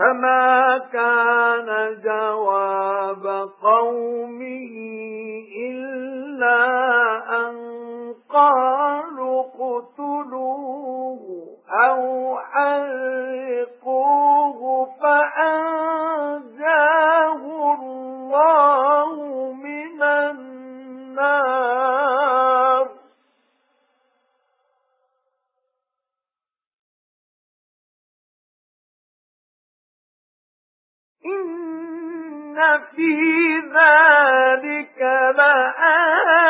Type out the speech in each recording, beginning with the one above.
فما كان جواب قومه إلا أن قالوا قتلوه أو حرقوه فأنجاه الله من النار إن في ذلك لآيات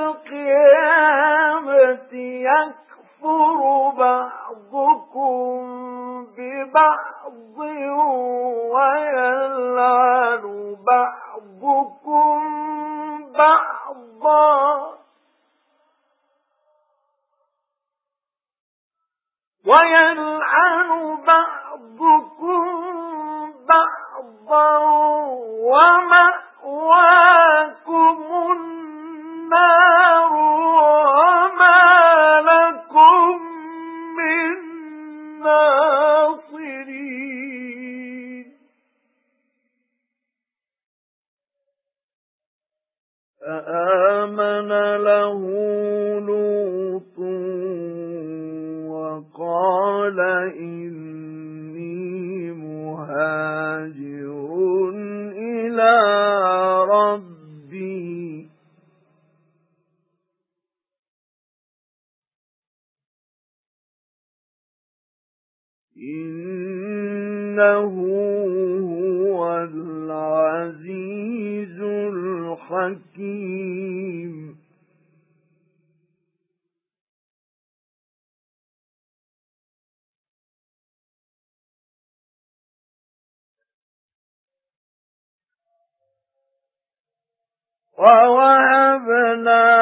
ببعض ويلعن بعضكم بعضا ويلعن بعضكم بعضا ومأواكم فآمن له لوط وقال إني مهاجر إلى ربي. إنه الحكيم وَوَهَبْنَا